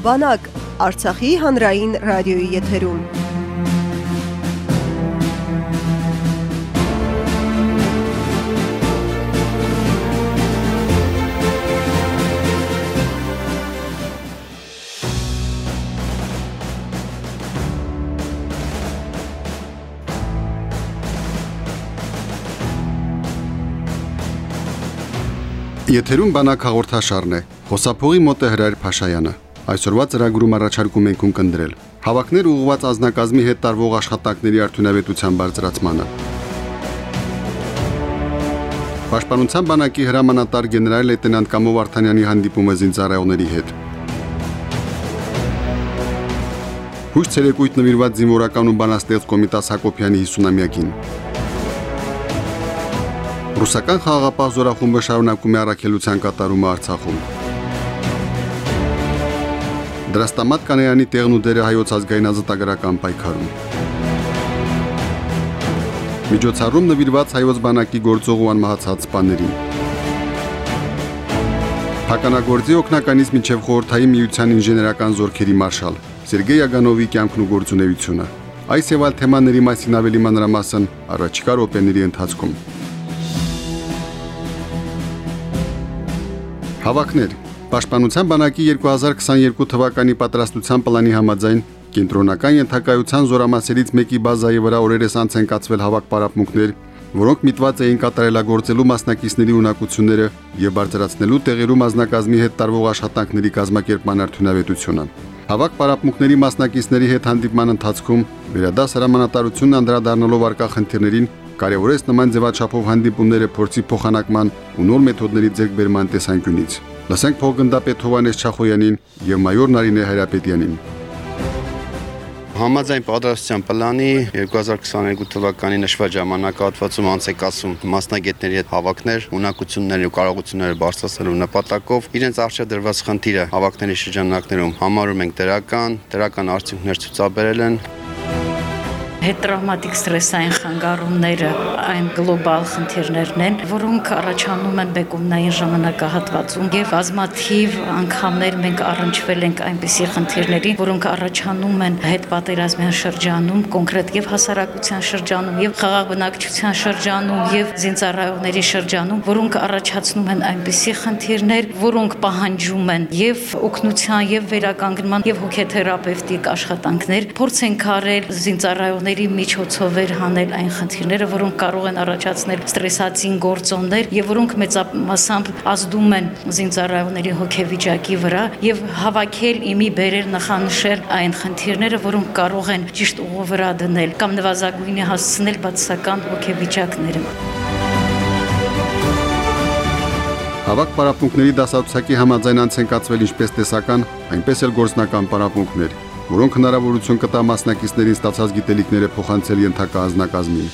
Բանակ Արցախի հանրային ռադիոյի եթերում։ Եթերում բանակ հաղորդաշարն է։ Խոսափողի մոտ է Հրայր Փաշայանը։ Այսօրվա ծրագրում առաջարկում ենք ունկնդրել. Հավաքներ ուղղված ազնագազմի հետ տարվող աշխատանքների արդյունավետության բարձրացմանը։ Պաշտպանության բանակի հրամանատար գեներալ լեյտենանտ Կամո Վարդանյանի հանդիպումը զինծառայողների հետ։ Հույս ցերեկույթ նվիրված զինվորական ու բանաստեղծ Կոմիտաս Հակոբյանի 50-ամյակին։ Ռուսական խաղաղապահ զորախումբը շարունակում է առաքելության կատարումը Արցախում։ Դրաստամատ կանայանի տեղն ու դերը հայոց ազգային ազատագրական պայքարում։ Միջոցառում նվիրված հայոց բանակի գործող ու անմահացած սպաներին։ Փականագործի օկնականից մինչև խորհրդային միության ինժեներական զորքերի մարշալ Սերգեյ Ագանովի կյանքն ու գործունեությունը։ Այս եւ այլ թեմաների մասին ավելի մանրամասն առաջիկա րոպեների ընթացքում։ Հավաքներ Պաշտպանության բանակի 2022 թվականի պատրաստության պլանի համաձայն կենտրոնական ենթակայության զորամասերից մեկի բազայի վրա օրերս անց են կացվել հավաք պարապմունքներ, որոնք միտված էին կատարելագործելու մասնակիցների ունակությունները եւ բարձրացնելու տեղերում ազնագազմի հետ տարվող աշխատանքների կազմակերպման արդյունավետությունը։ Հավաք պարապմունքների մասնակիցների հետ հանդիպման ընթացքում վերադաս հրամանատարությունն անդրադառնալով արկա խնդիրներին կարևորեց նման ձևաչափով հանդիպումները փորձի փոխանակման ու նոր մեթոդների ձեռքբերման տեսանկյունից։ Լսենք փոխգնդապետ Հովանես Չախոյանին եւ մայոր Նարինե Հայրապետյանին։ Համաձայն պատրաստության պլանի 2022 թվականի նշված ժամանակահատվածում անց է կասում մասնագետների հետ հավաքներ, ունակություններ ու կարողությունները բարձրացնելու նպատակով իրենց արժեդրված խնդիրը հավաքների շրջանակներում համարում ենք դրական, դրական արդյունքներ ցուցաբերել են հետտրավմատիկ ստրեսային խանգարումները այն գլոբալ խնդիրներն են, որոնք առաջանում են բեկումնային ժամանակահատվածում եւ բազմաթիվ անգամներ մենք առնչվել ենք այնպիսի խնդիրների, որոնք առաջանում են հետ պատերազմյան շրջանում, կոնկրետ եւ հասարակության շրջանում եւ խաղաղ բնակչության շրջանում եւ զինծառայողների շրջանում, որոնք առաջացնում են այնպիսի խնդիրներ, որոնք պահանջում են եւ օգնության եւ վերականգնման եւ հոգեթերապևտիկ աշխատանքներ, փորձ են կարել զինծառայողների գործոնների միջոցով էր հանել այն խնդիրները, որոնք կարող են առաջացնել ստրեսացին գործոններ եւ որոնք մեծամասամբ ազդում են զինծառայողների հոգեվիճակի վրա եւ հավաքել իմի բերել նախանշել այն խնդիրները, որոնք կարող են ճիշտ ուղու վրա դնել կամ նվազագույնի հասցնել բացասական հոգեվիճակները։ Հավաք պարապմունքների դասացուցակի համաձայն անց են կացվել ինչպես տեսական, այնպես էլ գործնական պարապմունքներ որոնք հնարավորություն կտա մասնակիցներին ստացած գիտելիքները փոխանցել ենթակա ազնագազմին։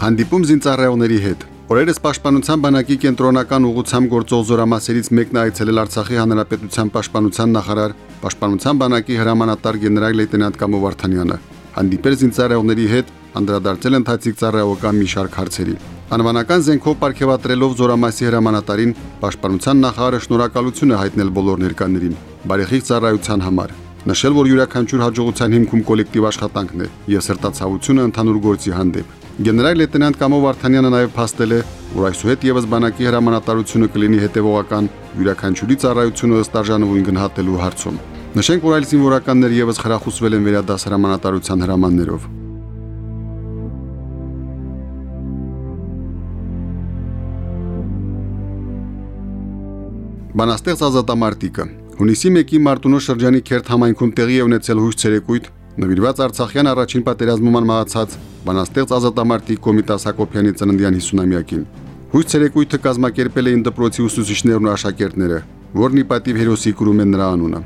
Հանդիպում զինծառայողների հետ Օրերս Պաշտպանության բանակի կենտրոնական ուղղությամբ գործող զորամասերից մեկն այցելել Արցախի Հանրապետության Պաշտպանության նախարար Պաշտպանության բանակի հրամանատար գեներալ լեյտենանտ Կամո Վարդանյանը։ Հանդիպել զինծառայողների հետ անդրադարձել ընթացիկ ծառայողական մի շարք հարցերի։ Անվանական զենքով ապարգևատրելով Զորամասի հրամանատարին, Պաշտպանության նախարարը շնորհակալություն է հայտնել բոլոր ներկաներին բարեխիղճ ծառայության համար։ Նշել, որ յուրաքանչյուր հաջողության հիմքում կոլեկտիվ աշխատանքն է եւ սրտացավությունը ընդհանուր գործի հանդեպ։ Գեներալ լեյտենանտ Կամո Վարդանյանը նաև փաստել է, որ այսուհետ եւս բանակի հրամանատարությունը կլինի հետևողական յուրաքանչյուրի ծառայությունը ըստ արժանովին գնահատելու հարցում։ Նշենք, որ այլ զինվորականներ եւս խրախուսվել են վերադաս հրամանատարության հրամաններով։ Բանաստեղծ Ազատամարտիկը Հունիսի 1-ի Մարտունու շրջանի Քերթ համայնքում տեղի է ունեցել հույս ցերեկույթ նվիրված Արցախյան առաջին պատերազմման մահացած բանաստեղծ Ազատամարտիկ Կոմիտաս Հակոբյանի ծննդյան 50-ամյակին։ Հույս ցերեկույթը կազմակերպել էին դպրոցի ուսուցիչներն ու աշակերտները, որն ի պատիվ հերոսի կրում են նրա անունը։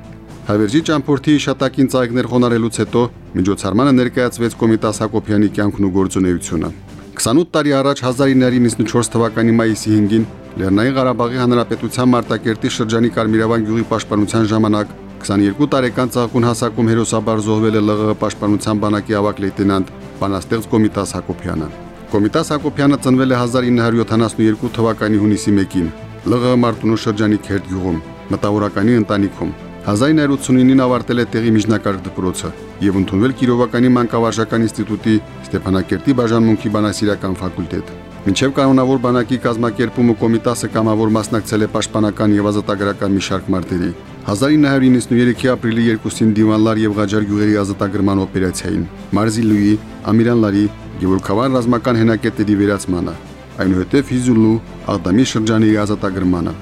Հավերժի ճամփորդի իշտակին ծաղիկներ խոնարելուց հետո միջոցառմանը ներկայացվեց Կոմիտաս Հակոբյանի կյանքն ու գործունեությունը։ 28 տարի առաջ 1994 թվականի մայիսի 5-ին Լեռնային Ղարաբաղի Հանրապետության Մարտակերտի շրջանի Կարմիրավան գյուղի պաշտպանության ժամանակ 22 տարեկան ցաղկուն հասակում հերոսաբար զոհվել է ԼՂՀ պաշտպանության բանակի ավակ լեյտենանտ Բանաստեղծ Կոմիտաս Հակոբյանը։ Կոմիտաս Հակոբյանը ծնվել է 1972 թվականի հունիսի 1-ին ԼՂՀ Մարտունու շրջանի Քերտ գյուղում։ մտավորականի ընտանիքում։ 1989-ին ավարտել է տեղի միջնակարգ դպրոցը եւ ընդունվել Կիրովականի մանկավարժական ինստիտուտի Ստեփանակերտի բաժանմունքի բանասիրական ֆակուլտետ։ Մինչև կանոնավոր բանակի կազմակերպումը կոմիտասը կամավոր մասնակցել է պաշտպանական եւ ազատագրական մի շարք մարտերի։ 1993-ի ապրիլի 2-ին Դիվանլար եւ Ղաջար գյուղերի ազատագրման օպերացիային, Մարզիլուի, Ամիրանլարի, Գևորգավան ռազմական հենակետերի վերացմանը, այնուհետև Հիզուլու Աղդամի շրջանի ազատագրմանը։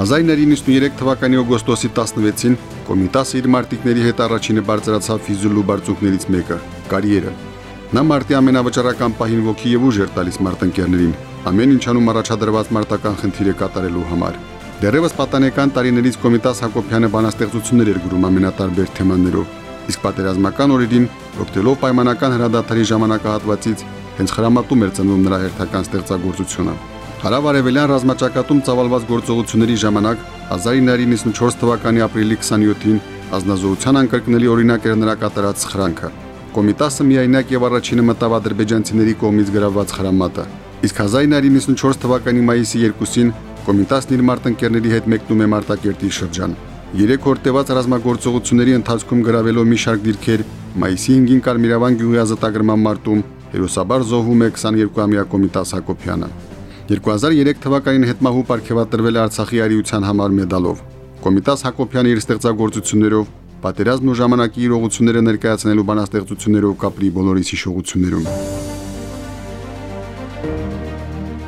1993 թվականի օգոստոսի 16-ին Կոմիտասը իր մարտիկների հետ առաջինը բարձրացավ Ֆիզուլու բարձունքներից մեկը՝ կարիերը։ Նա մարտի ամենավճռական պահին ոգի եւ ուժ էր տալիս մարտնկերներին, ամեն ինչ անում առաջադրված մարտական խնդիրը կատարելու համար։ Դեռևս պատանեկան տարիներից Կոմիտաս Հակոբյանը բանաստեղծություններ էր գրում ամենատարբեր թեմաներով, իսկ պատերազմական օրերին, օգտելով պայմանական հրադադարի ժամանակահատվածից, հենց խրամատում էր ծնվում նրա հերթական ստեղծագործությունը։ Հարավարևելյան ռազմաճակատում ծավալված գործողությունների ժամանակ 1994 թվականի ապրիլի 27-ին ազնազողության անկրկնելի օրինակ էր նրա կատարած սխրանքը։ Կոմիտասը միայնակ եւ առաջինը մտավ ադրբեջանցիների կողմից գրաված խրամատը։ Իսկ 1994 թվականի մայիսի 2-ին Կոմիտասն իր մարտնկերների հետ մեկնում է Մարտակերտի շրջան։ Երեք օր տևած ռազմագործողությունների ընթացքում գրավելով մի շարք դիրքեր մայիսի 5-ին Կարմիրավան գյուղի ազատագրման մարտում հերոսաբար զոհվում է 22-ամյա Կոմիտաս Հակոբյանը։ 2003 թվականին հետմահու ապարգևատրվել է Արցախի արիության համար մեդալով։ Կոմիտաս Հակոբյանը իր ստեղծագործություններով պատերազմն ու ժամանակի իրողությունները ներկայացնելու բանաստեղծություններով կապրի բոլորիս հիշողություններում։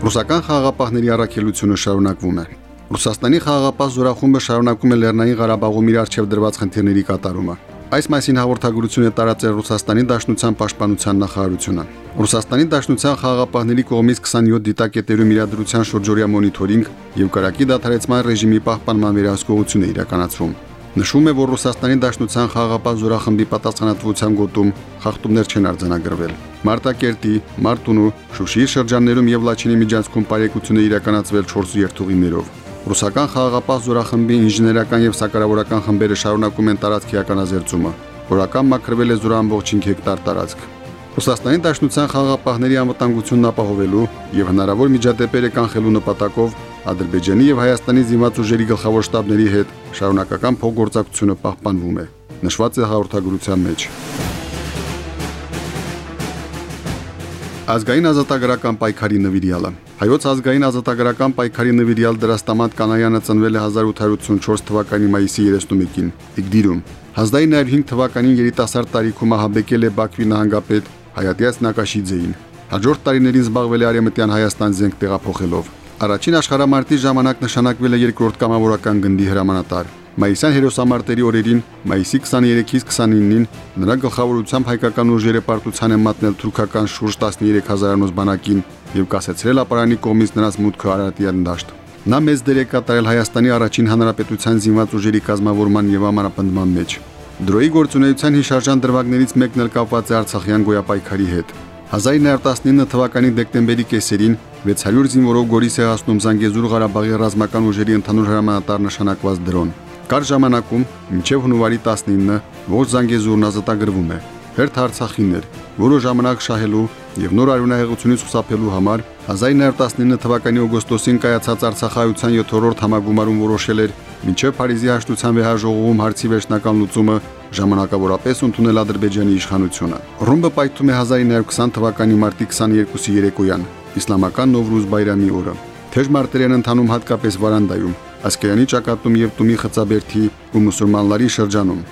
Ռուսական խաղաղապահների առաքելությունը շարունակվում է։ Ռուսաստանի խաղաղապահ զորախումբը շարունակում է Լեռնային Ղարաբաղում իր արչև դրված խնդիրների կատարումը։ Այս մասին հաղորդագրություն է տարածել Ռուսաստանի Դաշնության Պաշտպանության նախարարությունը։ Ռուսաստանի Դաշնության խաղաղապահների կողմից 27 դիտակետերում իրադրության շուրջօրյա մոնիթորինգ եւ կարակի դադարեցման ռեժիմի պահպանման վերահսկողություն է իրականացվում։ Նշվում է, որ Ռուսաստանի Դաշնության խաղաղապահ զորախմբի պատասխանատվության գոտում խախտումներ չեն արձանագրվել։ Մարտակերտի, Մարտունու, Շուշիի շրջաններում եւ Լաչինի միջանցքում բարեկություն է իրականացվել 4 երթուղիներով։ Ռուսական խաղաղապահ զորախմբի ինժեներական եւ սակարավորական խմբերը շարունակում են տարածքի ականազերծումը, որական մաքրվել է զորամբողջին հեկտար տարածք։ Ռուսաստանի Դաշնության խաղաղապահների անվտանգությունն ապահովելու եւ հնարավոր միջադեպերը կանխելու նպատակով Ադրբեջանի եւ Հայաստանի զինված ուժերի գլխավոր շտաբների հետ շարունակական փոխգործակցությունը պահպանվում է։ Նշված է հաղորդագրության մեջ։ Ազգային ազատագրական պայքարի նվիրյալը Հայոց ազգային ազատագրական պայքարի նվիրյալ դրաստամատ Կանայանը ծնվել է 1884 թվականի մայիսի 31-ին Իգդիրում։ 1905 թվականին երիտասարդ տարիքում ահաբեկել է Բաքվի նահանգապետ Հայատյաց Նակաշիձեին։ Հաջորդ տարիներին զբաղվել է Արեմտյան Հայաստան զենք տեղափոխելով։ Առաջին աշխարհամարտի ժամանակ նշանակվել է երկրորդ կամավորական գնդի հրամանատար։ Մայիսյան հերոսամարտերի օրերին, մայիսի 23-ից 29-ին նրա գլխավորությամբ հայկական ուժերը պարտության են մատնել թուրքական շուրջ 13000-անոց բանակին եւ կասեցրել ապարանի կողմից նրանց մուտքը Արարատյան դաշտ։ Նա մեծ դեր է կատարել Հայաստանի առաջին հանրապետության զինված ուժերի կազմավորման եւ ամրապնդման մեջ։ Դրոյի գործունեության հիշարժան դրվագներից մեկն էլ կապված է Արցախյան գոյապայքարի հետ։ 1919 թվականի դեկտեմբերի կեսերին 600 զինվորով Գորիս է հասնում Զանգեզուր Ղարաբաղի ռազմական ուժերի ընդհանուր հրամանատար նշանակված դրոն։ Կար ժամանակում մինչև հունվարի 19-ը ողջ Զանգեզուրն ազատագրվում է։ Հերթ Արցախին էր, որը ժամանակ շահելու եւ նոր արյունահեղությունից խուսափելու համար 1919 թվականի օգոստոսին կայացած Արցախայության 7-րդ համագումարում որոշել էր մինչև Փարիզի հաշտության վեհաժողովում հարցի վերջնական լուծումը ժամանակավորապես ընդունել Ադրբեջանի իշխանությունը։ Ռումբը պայթում է 1920 թվականի մարտի 22-ի երեկոյան, իսլամական Նովրուզ բայրամի օրը։ Թեժ մարտեր են ընթանում հատկապես Վարանդայում, Ասկերանի ճակատում եւ Տումի խծաբերթի ու մուսուլմանների շրջանում։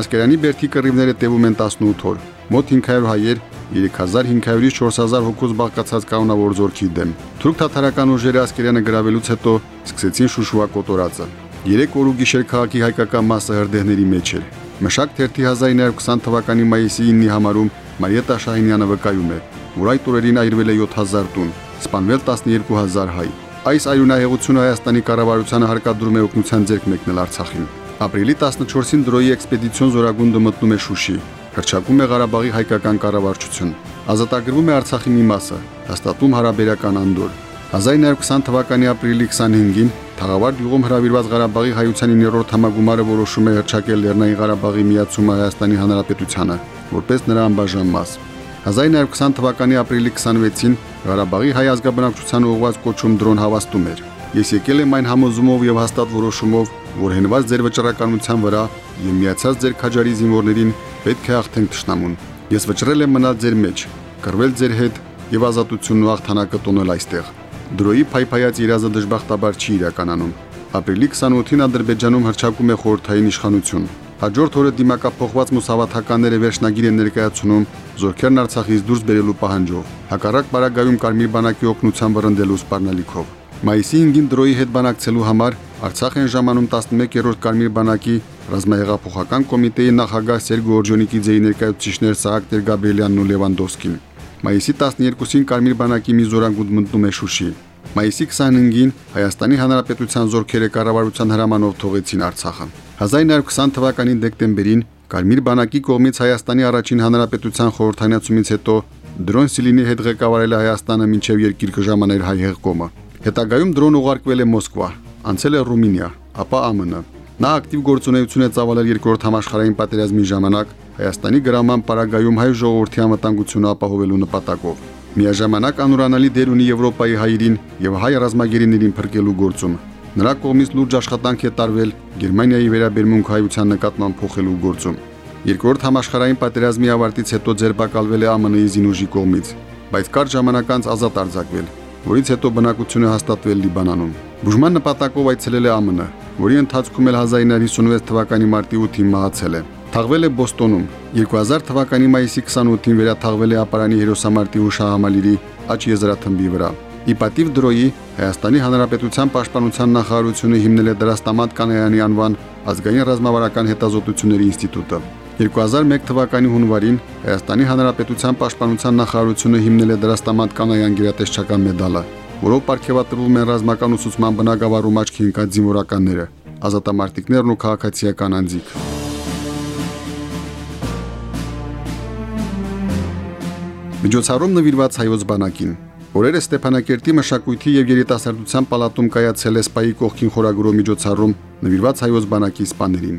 Ասկերանի բերթի կռիվները տևում են 18 օր։ Մոտ 500 հայեր 3500-ից 4000 հոգուց բաղկացած կանոնավոր զորքի դեմ։ Թուրք թաթարական ուժերը Ասկերյանը գրավելուց հետո սկսեցին Շուշուա կոտորածը։ 3 օր ու գիշեր քաղաքի հայկական մասը հրդեհների մեջ էր։ Մշակ թերթի 1920 թվականի մայիսի 9-ի համարում Մարիետա Շահինյանը վկայում է, որ այդ օրերին այրվել է 7000 տուն, սպանվել 12000 հայ։ Այս այունահեղությունը Հայաստանի կառավարությանը հարկադրում է օգնության ձեռք մեկնել Արցախին։ Ապրիլի 14-ին դրոյի էքսպեդիցիոն զորագունդը մտնում է Շուշի, հրճակում է Ղարաբաղի հայկական կառավարություն։ Ազատագրվում է Արցախի մի մասը, հաստատում հարաբերական անդոր։ 1920 թվականի ապրիլի 25-ին Թաղավարտ գյուղում հրավիրված Ղարաբաղի հայության 9-րդ համագումարը որոշում է հրճակել Լեռնային Ղարաբաղի միացումը Հայաստանի Հանրապետությանը, որպես նրա անբաժան մաս։ 1920 թվականի ապրիլի 26-ին Ղարաբաղի հայ ազգաբնակչության ուղղված կոչում դրոն հավաստում էր։ Ես եկել եմ այն համոզումով եւ հաստատ որոշումով, որ հենված ձեր վճռականության վրա եւ միացած ձեր քաջարի զինվորներին պետք է հաղթենք ճշնամուն։ Ես վճռել եմ մնալ ձեր մեջ, կռվել ձեր հետ եւ ազատությունն ու հաղթանակը տոնել այստեղ։ Դրոյի փայփայած իրազը դժբախտաբար չի իրականանում։ Ապրիլի 28-ին Ադրբեջանում հրճակում է խորհրդային իշխանություն։ Հաջորդ օրը դիմակապողված մուսավաթականները վերջնագիր են ներկայացնում զորքերն Արցախից դուրս բերելու պահանջով։ Հակառակ բարագայում Կարմիր բանակի օգնության վրընդելու սպառնալիքով։ Մայիսի 5-ին դրոյի հետ բանակցելու համար Արցախ են ժամանում 11-րդ Կարմիր բանակի ռազմահեղափոխական կոմիտեի նախագահ Սերգո Օրջոնիկիձեի ներկայացուցիչներ Սահակ Տեր-Գաբրիելյանն ու Լևանդովսկին։ Մայիսի 12-ին Կարմիր բանակի մի զորագունդ մտնում է Շուշի։ Մայիսի 25-ին Հայաստանի Հանրապետության զորքերը կառավարության հրամանով թողեցին Արցախը։ 1920 թվականի դեկտեմբերին Կարմիր բանակի կողմից Հայաստանի առաջին հանրապետության խորհրդանացումից հետո դրոն Սիլինի հետ ղեկավարել է Հայաստանը մինչև երկիր կժամաներ հայ հեղկոմը։ Հետագայում դրոն ուղարկվել է Մոսկվա, անցել է Ռումինիա, ապա ԱՄՆ։ Նա ակտիվ գործունեություն է ծավալել երկրորդ համաշխարհային պատերազմի ժամանակ Հայաստանի գրաման պարագայում հայ ժողովրդի անվտանգությունը ապահովելու նպատակով։ Միաժամանակ անուրանալի դեր ունի Եվրոպայի հայերին եւ հայ ռազմագերիներին փրկելու գործում։ Նրա կողմից լուրջ աշխատանք է տարվել Գերմանիայի վերաբերմունք հայության նկատմամբ փոխելու գործում։ Երկրորդ համաշխարհային պատերազմի ավարտից հետո ձերբակալվել է ԱՄՆ-ի զինուժի կողմից, բայց կարճ ժամանակ անց ազատ արձակվել, որից հետո բնակությունը հաստատվել Լիբանանում։ Բուժման նպատակով այցելել է ԱՄՆ, որի ընթացքում էլ 1956 թվականի մարտի 8-ին մահացել է։ Թաղվել է Բոստոնում։ 2000 թվականի մայիսի 28-ին վերաթաղվել է Ապարանի հերոսամարտի հուշահամալիրի աճ եզրաթմբի վրա։ Ի պատիվ դրոյի Հայաստանի Հանրապետության Պաշտպանության նախարարությունը հիմնել է Դրաստամատ Կանայանի անվան ազգային ռազմավարական հետազոտությունների ինստիտուտը։ 2001 թվականի հունվարին Հայաստանի Հանրապետության Պաշտպանության նախարարությունը հիմնել է Դրաստամատ Կանայան գերատեսչական մեդալը, որով ապարգևատրվում են ռազմական ուսուցման բնակավարում աչքի ընկած զինվորականները, ազատամարտիկներն ու քաղաքացիական անձիկ։ Միջոցառում նվիրված հայոց բանակին։ Օրերը Ստեփանակերտի մշակույթի եւ երիտասարդության պալատում կայացել է սպայի կողքին խորագրով միջոցառում նվիրված հայոց բանակի սպաներին։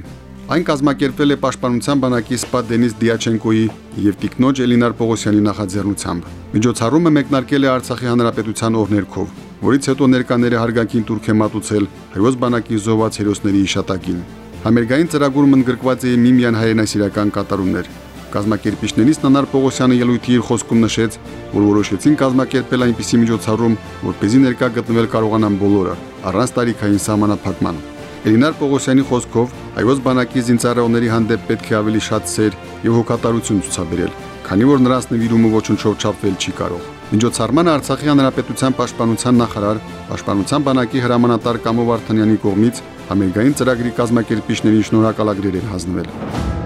Այն կազմակերպվել է Պաշտպանության բանակի սպա Դենիս Դիաչենկոյի եւ Տիկնոջ Էլինար Պողոսյանի նախաձեռնությամբ։ Միջոցառումը մեկնարկել է Արցախի հանրապետության օրներքով, որից հետո ներկաները հարգանքին турք է մատուցել հայոց բանակի զոհված հերոսների հիշատակին։ Համերգային ծրագրում ընդգրկված էին միմյան հայրենասիրական կատարումներ, Կազմակերպիչներից Նանար Պողոսյանը ելույթի իր խոսքում նշեց, որ որոշեցին կազմակերպել այնպիսի միջոցառում, որպեսզի ներկա գտնվել կարողանան բոլորը, առանց տարիքային սահմանափակման։ Էլինար Պողոսյանի խոսքով հայոց բանակի զինծառայողների հանդեպ պետք է ավելի շատ սեր եւ հոգատարություն ցուցաբերել, քանի որ նրանց նվիրումը ոչնչով չափվել չի կարող։ Միջոցառմանը Արցախի հանրապետության պաշտպանության նախարար, պաշտպանության բանակի հրամանատար Կամո Վարդանյանի կողմից համերգային ծրագրի կազմակերպիչներին շնորհակալագրեր են հանձնվել։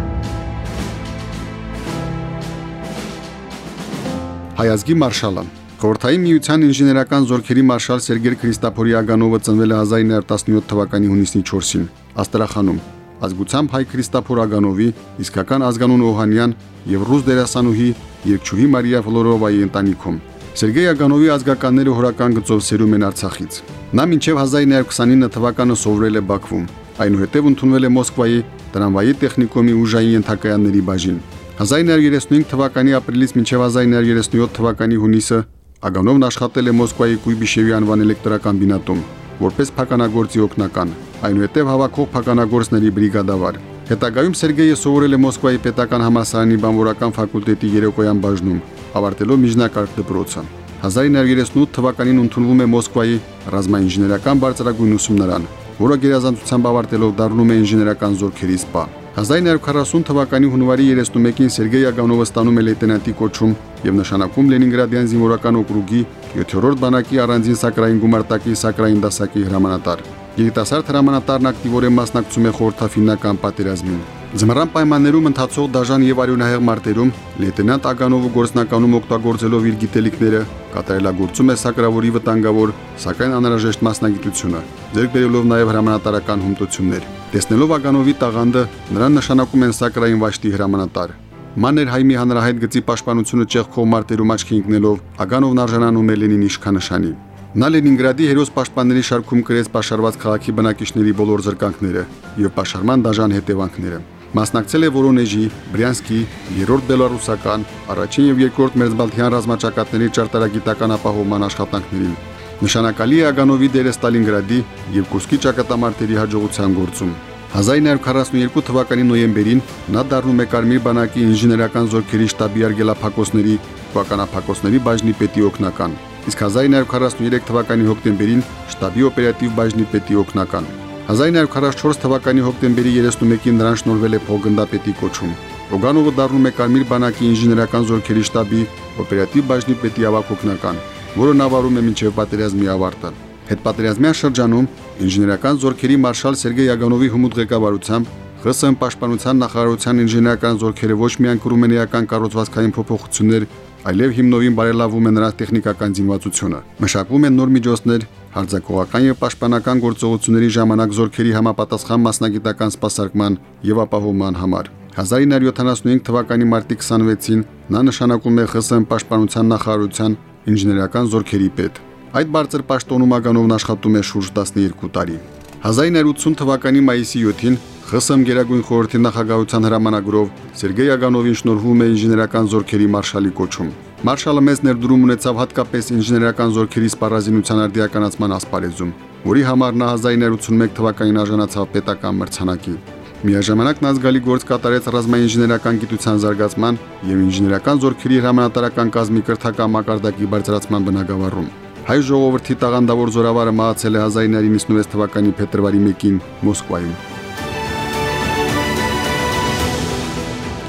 Հայազգի մարշալը Խորհրդային միության ինժեներական զորքերի մարշալ Սերգեյ Քրիստափորի Ագանովը ծնվել է 1917 թվականի հունիսի 4-ին Աստրախանում։ Ազգությամբ հայ Քրիստափոր Ագանովի իսկական ազգանուն Օհանյան եւ ռուս դերասանուհի Երկչուհի Մարիա Ֆլորովայի ընտանիքում։ Սերգեյ Ագանովի ազգականները հորական գծով սերում են Արցախից։ Նա մինչև 1929 թվականը սովորել է Բաքվում, այնուհետև ընդունվել է Մոսկվայի տրամվայի տեխնիկոմի ուժային ենթակայանների բաժին։ 1935 թվականի ապրիլից մինչև 1937 թվականի հունիսը Ագանովն աշխատել է Մոսկվայի Կույբիշևի անվան էլեկտրակամբինատում որպես փականագործի օգնական, այնուհետև հավաքող փականագործների բրիգադավար։ Հետագայում Սերգեյը սովորել է Մոսկվայի պետական համալսարանի բանվորական ֆակուլտետի երեկոյան բաժնում, ավարտելով միջնակարգ դպրոցը։ 1938 թվականին ընդունվում է Մոսկվայի ռազմաինժեներական բարձրագույն ուսումնարան, որը գերազանցությամբ ավարտելով դառնում է ինժեներական զորքերի սպա։ 1940 թվականի հունվարի 31-ին Սերգեյ Ագանովը ստանում է լեյտենանտի կոչում եւ նշանակում Լենինգրադյան զինվորական օկրուգի 7-րդ բանակի առանձին սակրային գումարտակի սակրային դասակի հրամանատար։ Երիտասարդ հրամանատարն ակտիվորեն մասնակցում է խորհրդաֆինական պատերազմին։ Ձմռան պայմաններում ընթացող դաժան եւ արյունահեղ մարտերում լեյտենանտ Ագանովը գործնականում օգտագործելով իր գիտելիքները կատարելագործում է սակրավորի վտանգավոր, սակայն անհրաժեշտ մասնագիտությունը, ձեռք բերելով նաեւ հրամանատարական հմտություններ։ Տեսնելով Ագանովի տաղանդը, նրան նշանակում են սակրային վաշտի հրամանատար։ Մաներ հայմի հանրահայտ գծի պաշտպանությունը ճեղքով մարտերում աչքի ընկնելով Ագանովն արժանանում է Լենինի իշխանաշանի։ Նա Լենինգրադի հերոս պաշտպանների շարքում կրեց պաշարված քաղաքի բնակիչների բոլոր զրկանքները եւ պաշարման դաժան հետևանքները։ Մասնակցել է Վորոնեժի, Բրյանսկի, երրորդ բելարուսական, առաջին եւ երկրորդ մերձբալթյան ռազմաճակատների ճարտարագիտական ապահովման աշխատանքներին։ Նշանակալի է Ագանովի դերը Ստալինգրադի եւ Կուրսկի ճակատամարտերի հաջողության գործում։ 1942 թվականի նոյեմբերին նա դառնում է Կարմիր բանակի ինժեներական զորքերի շտաբի արգելափակոսների թվականափակոսների բաժնի պետի օգնական, իսկ 1943 թվականի հոկտեմբերին շտաբի օպերատիվ բաժնի պետի օգնական։ 1944 թվականի հոկտեմբերի 31-ին նրան շնորհվել է փոխգնդապետի կոչում։ Օգանովը դառնում է Կարմիր բանակի ինժեներական զորքերի շտաբի օպերատիվ բաժնի պետի ավակ օգնական, որը նավարում է մինչև պատերազմի ավարտը։ Հետպատերազմյան շրջանում ինժեներական զորքերի մարշալ Սերգեյ Ագանովի հումուտ ղեկավարությամբ ԽՍՀՄ պաշտպանության նախարարության ինժեներական զորքերը ոչ միայն կրում են էական կառուցվածքային փոփոխություններ, այլև հիմնովին բարելավում է նրանց տեխնիկական զինվածությունը։ Մշակվում են նոր միջոցներ հարձակողական եւ պաշտպանական գործողությունների ժամանակ զորքերի համապատասխան մասնագիտական սպասարկման եւ ապահովման համար։ 1975 թվականի մարտի 26-ին նա նշանակում է ԽՍՀՄ պաշտպանության նախարարության ինժեներական զորքերի պետ։ Այդ բարձր պաշտոնում Ագանովն աշխատում է շուրջ 12 տարի։ 1980 թվականի մայիսի 7-ին ԽՍՀՄ Գերագույն խորհրդի նախագահության հրամանագրով Սերգեյ Ագանովին շնորհվում է ինժեներական զորքերի մարշալի կոչում։ Մարշալը մեծ ներդրում ունեցավ հատկապես ինժեներական զորքերի սպառազինության արդիականացման ասպարեզում, որի համար նա 1981 թվականին արժանացավ պետական մրցանակի։ Միաժամանակ նա զգալի գործ կատարեց ռազմային ինժեներական գիտության զարգացման եւ ինժեներական զորքերի հրամանատարական կազմի կրթական մակարդակի բարձրացման բնագավառում։ Հայ ժողովրդի տաղանդավոր զորավարը մահացել է 1996 թվականի փետրվարի 1-ին Մոսկվայում։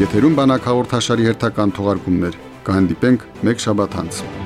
Եթերում բանակ հաղորդաշարի հերթական թողարկումներ։ Կհանդիպենք մեկ շաբաթ անց։